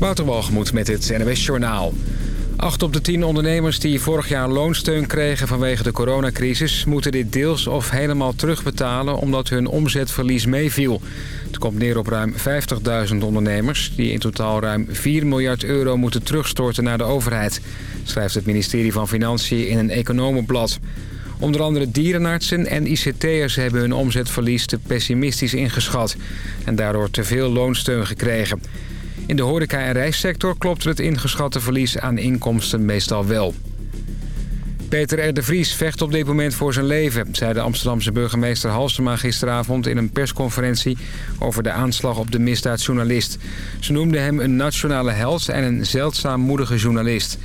Waterwalgemoed met het NWS Journaal. Acht op de tien ondernemers die vorig jaar loonsteun kregen vanwege de coronacrisis... moeten dit deels of helemaal terugbetalen omdat hun omzetverlies meeviel. Het komt neer op ruim 50.000 ondernemers... die in totaal ruim 4 miljard euro moeten terugstorten naar de overheid... schrijft het ministerie van Financiën in een economenblad. Onder andere dierenartsen en ICT'ers hebben hun omzetverlies te pessimistisch ingeschat... en daardoor te veel loonsteun gekregen... In de horeca- en reissector klopt het ingeschatte verlies aan inkomsten meestal wel. Peter R. de Vries vecht op dit moment voor zijn leven... zei de Amsterdamse burgemeester Halsema gisteravond in een persconferentie... over de aanslag op de misdaadjournalist. Ze noemde hem een nationale held en een zeldzaam moedige journalist.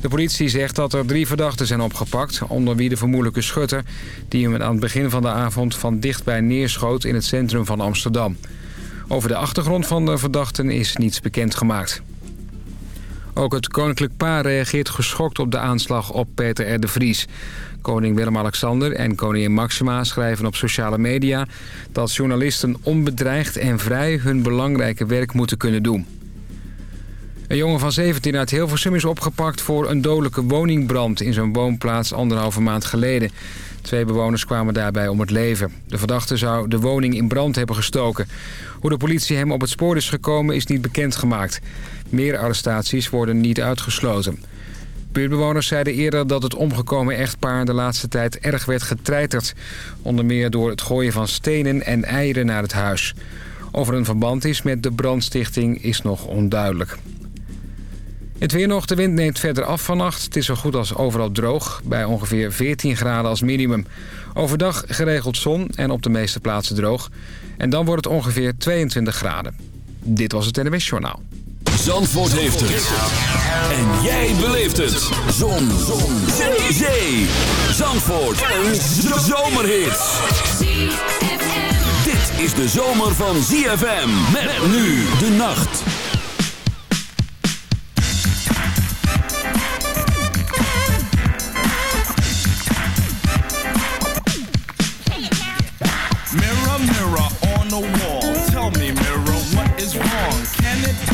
De politie zegt dat er drie verdachten zijn opgepakt... onder wie de vermoedelijke schutter... die hem aan het begin van de avond van dichtbij neerschoot in het centrum van Amsterdam. Over de achtergrond van de verdachten is niets bekendgemaakt. Ook het koninklijk paar reageert geschokt op de aanslag op Peter R. de Vries. Koning Willem-Alexander en koningin Maxima schrijven op sociale media... dat journalisten onbedreigd en vrij hun belangrijke werk moeten kunnen doen. Een jongen van 17 uit Hilversum is opgepakt voor een dodelijke woningbrand... in zijn woonplaats anderhalve maand geleden. Twee bewoners kwamen daarbij om het leven. De verdachte zou de woning in brand hebben gestoken. Hoe de politie hem op het spoor is gekomen is niet bekendgemaakt. Meer arrestaties worden niet uitgesloten. Buurtbewoners zeiden eerder dat het omgekomen echtpaar de laatste tijd erg werd getreiterd. Onder meer door het gooien van stenen en eieren naar het huis. Of er een verband is met de brandstichting is nog onduidelijk. Het weer nog. De wind neemt verder af vannacht. Het is zo goed als overal droog, bij ongeveer 14 graden als minimum. Overdag geregeld zon en op de meeste plaatsen droog. En dan wordt het ongeveer 22 graden. Dit was het NWS Journaal. Zandvoort heeft het. En jij beleeft het. Zon. zon. Zee. Zee. Zandvoort. Een zomerhit. Dit is de zomer van ZFM. Nu de nacht.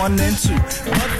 one and two. But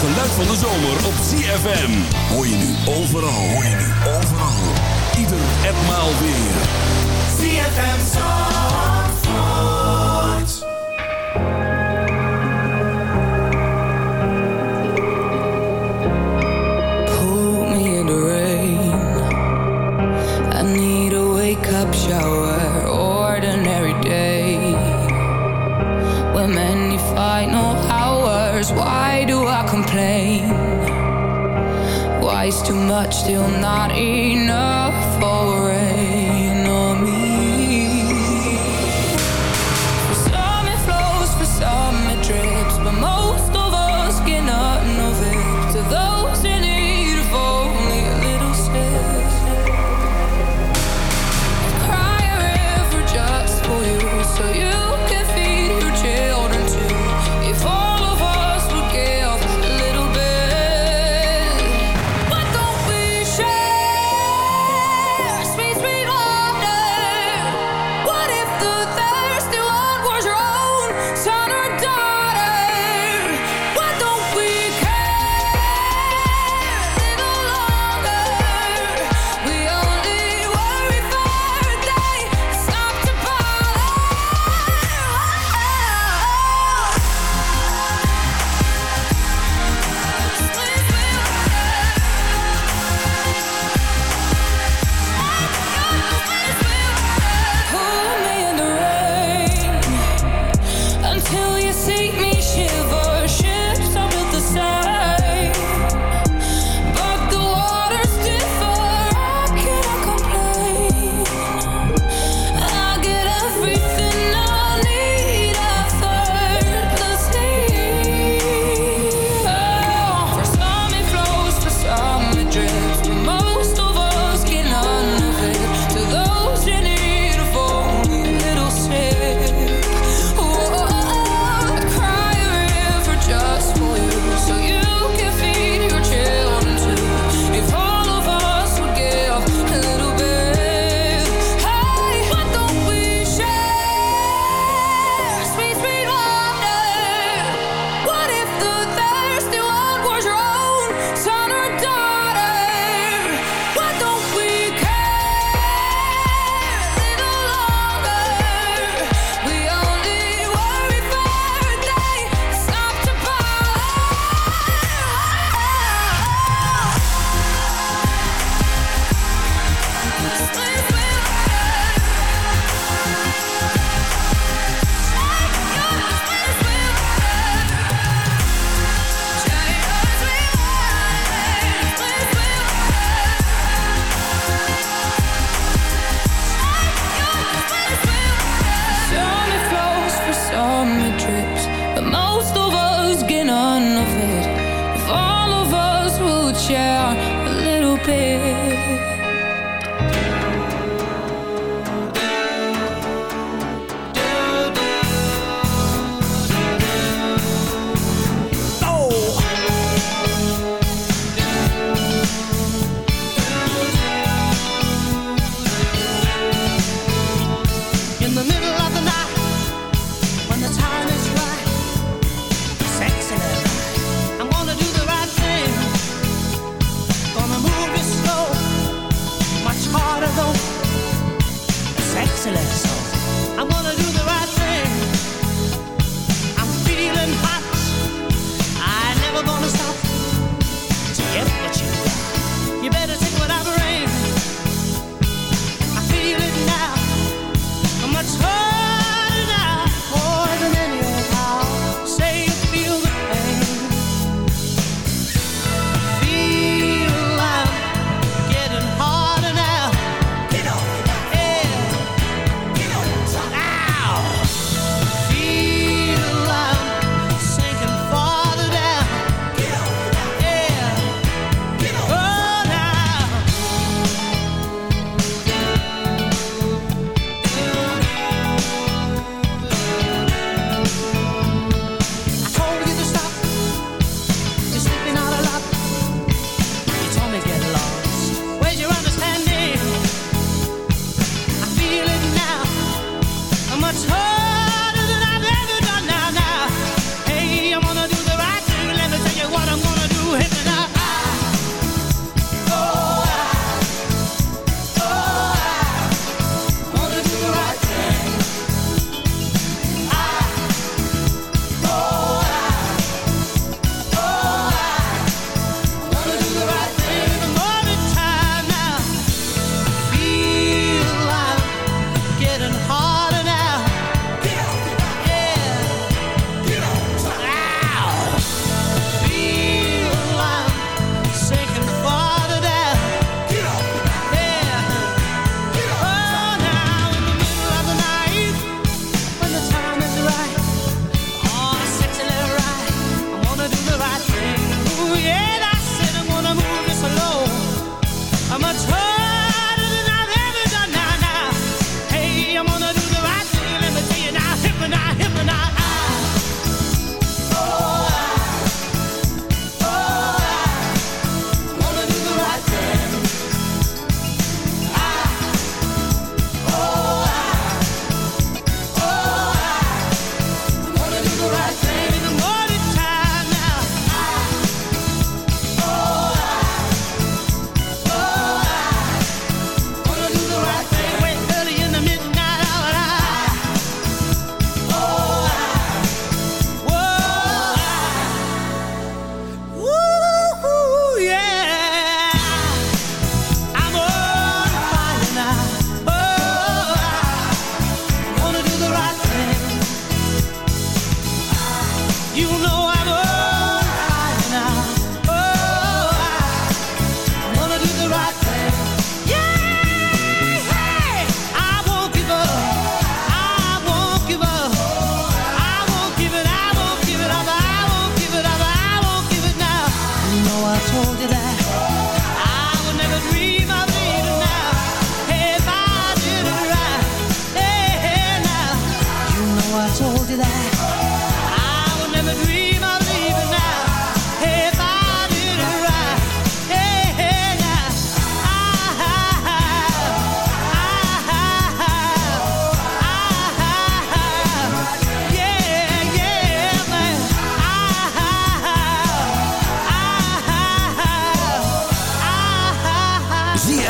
geluid van de zomer op ZFM. Hoor je nu overal, hoor je nu overal. Ieder en weer. CFM Zomer. much, still not enough.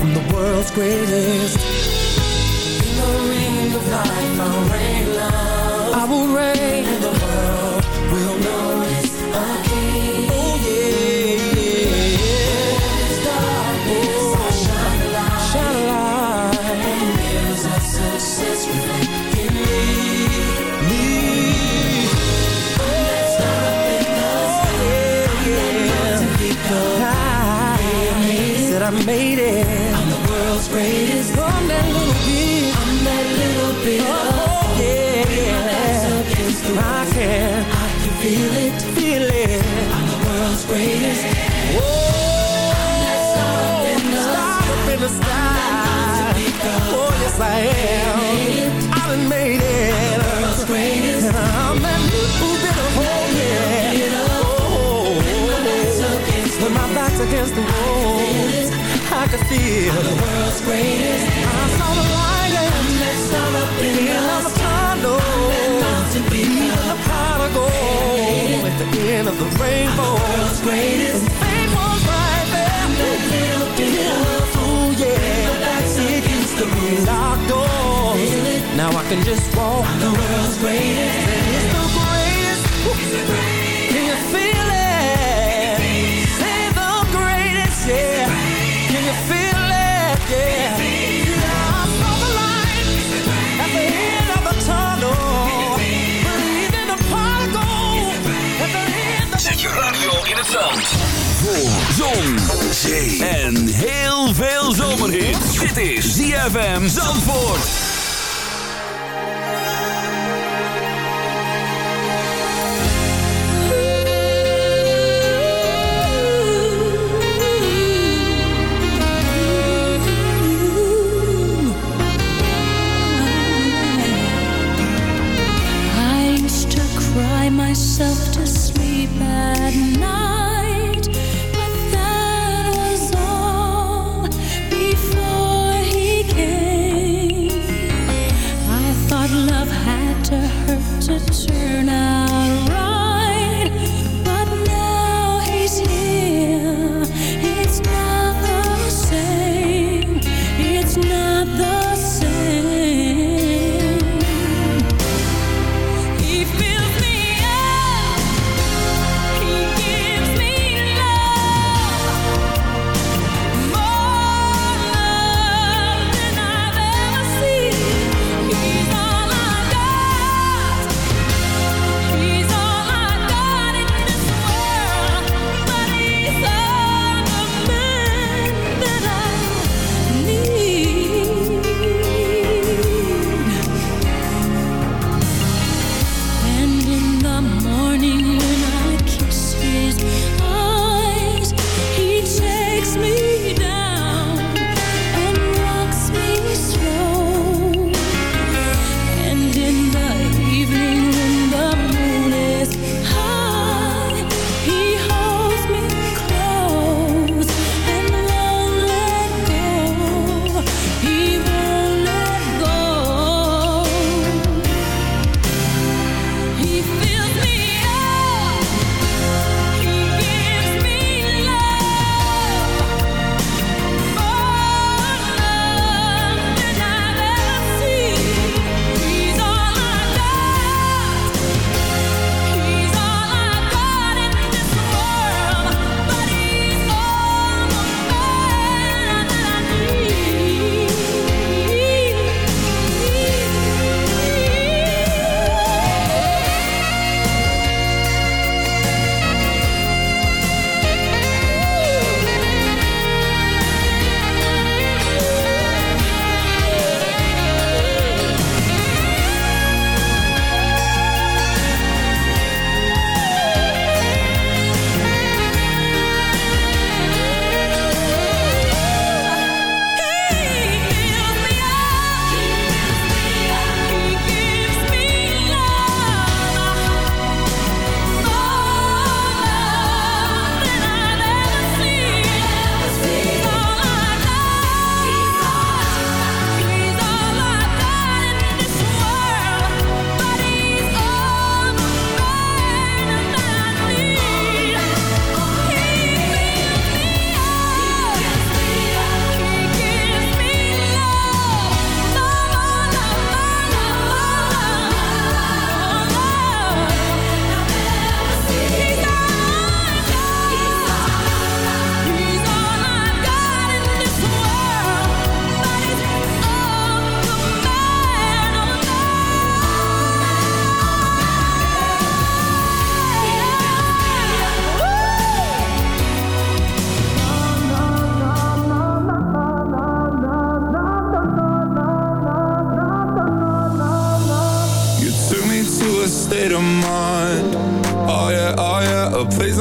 I'm the world's greatest. In the ring of life, I'll reign love. I will. And the world will notice a king. Oh yeah. yeah. Is oh. I shine a light. Shine a light. And mirrors of success reflect in me. I made it I'm the world's greatest. I'm that little bit. I'm that little bit. Oh, yeah. yeah. I can. I can feel it. Feel it. I'm the world's greatest. Whoa. I'm that star up in the sky. Oh, yes, I am. I done made it. I'm the world's greatest. And I'm that little bit of hope, yeah. Oh, when my back's against the wall I could feel I'm the world's greatest. I saw the light and that sun up in the mountain peak the gold. at the end of the rainbow. I'm the world's greatest. And fame was right there. That little bit of fool yeah. That's against the rules. locked doors. Now I can just walk. I'm the world's greatest. It's the greatest. It's the greatest. Can you feel it. Say the greatest yeah het zand. Voor zon, zee en heel veel zomerhit. Dit is ZFM Zandvoort. gives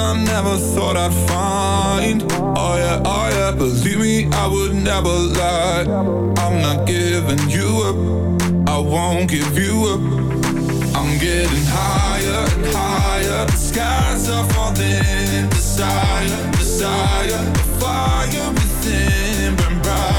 I never thought I'd find. Oh yeah, oh yeah, believe me, I would never lie. I'm not giving you up, I won't give you up. I'm getting higher and higher. The skies are falling Desire, desire The fire within burn bright.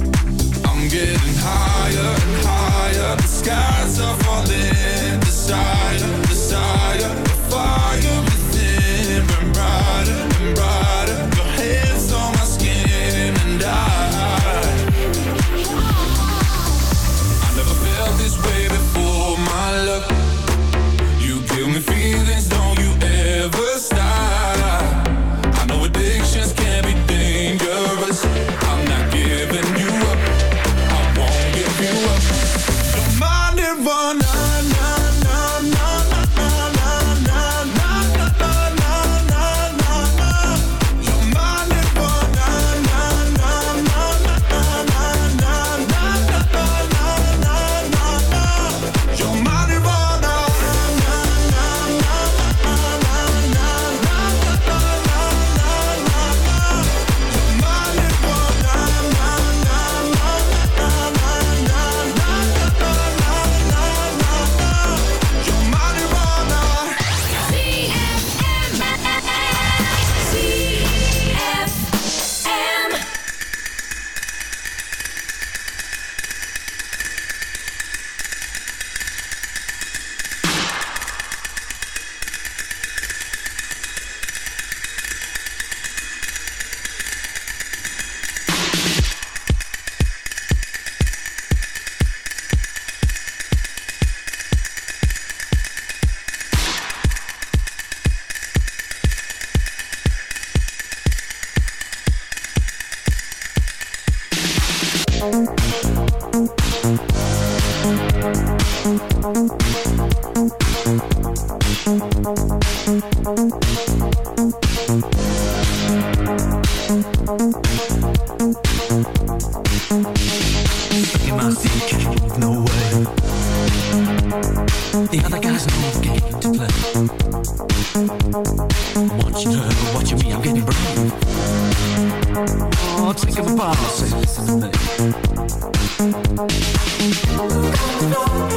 Come from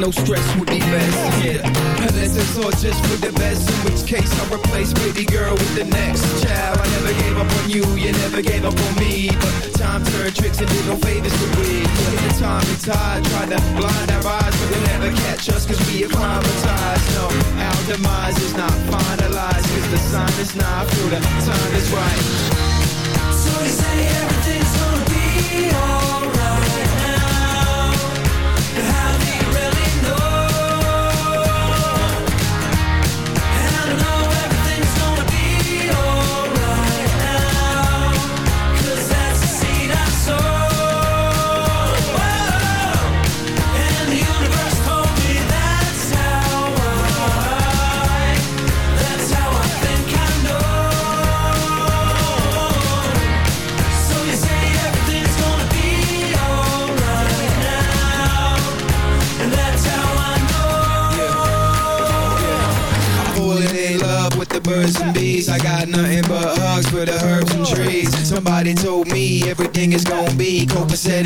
no stress would be best. Yeah, unless it's all just for the best. In which case I'll replace baby girl with the next child. I never gave up on you, you never gave up on me. But time turned tricks and did no favors to we. Yeah, the time and tide tried to blind our eyes, but they'll never catch us cause we acclimatized. No, our demise is not finalized cause the sign is not through, the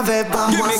everybody.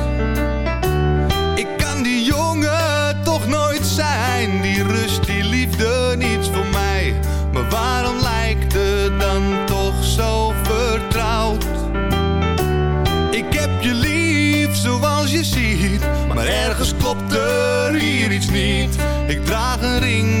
Ergens klopt er hier iets niet. Ik draag een ring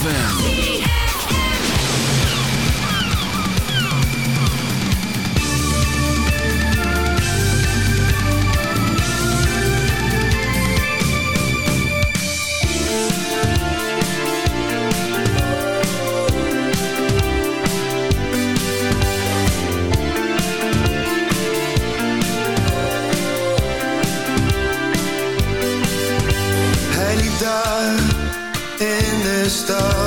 ZFM. Stop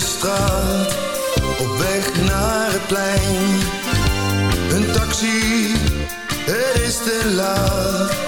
straat, op weg naar het plein. Een taxi, er is te laat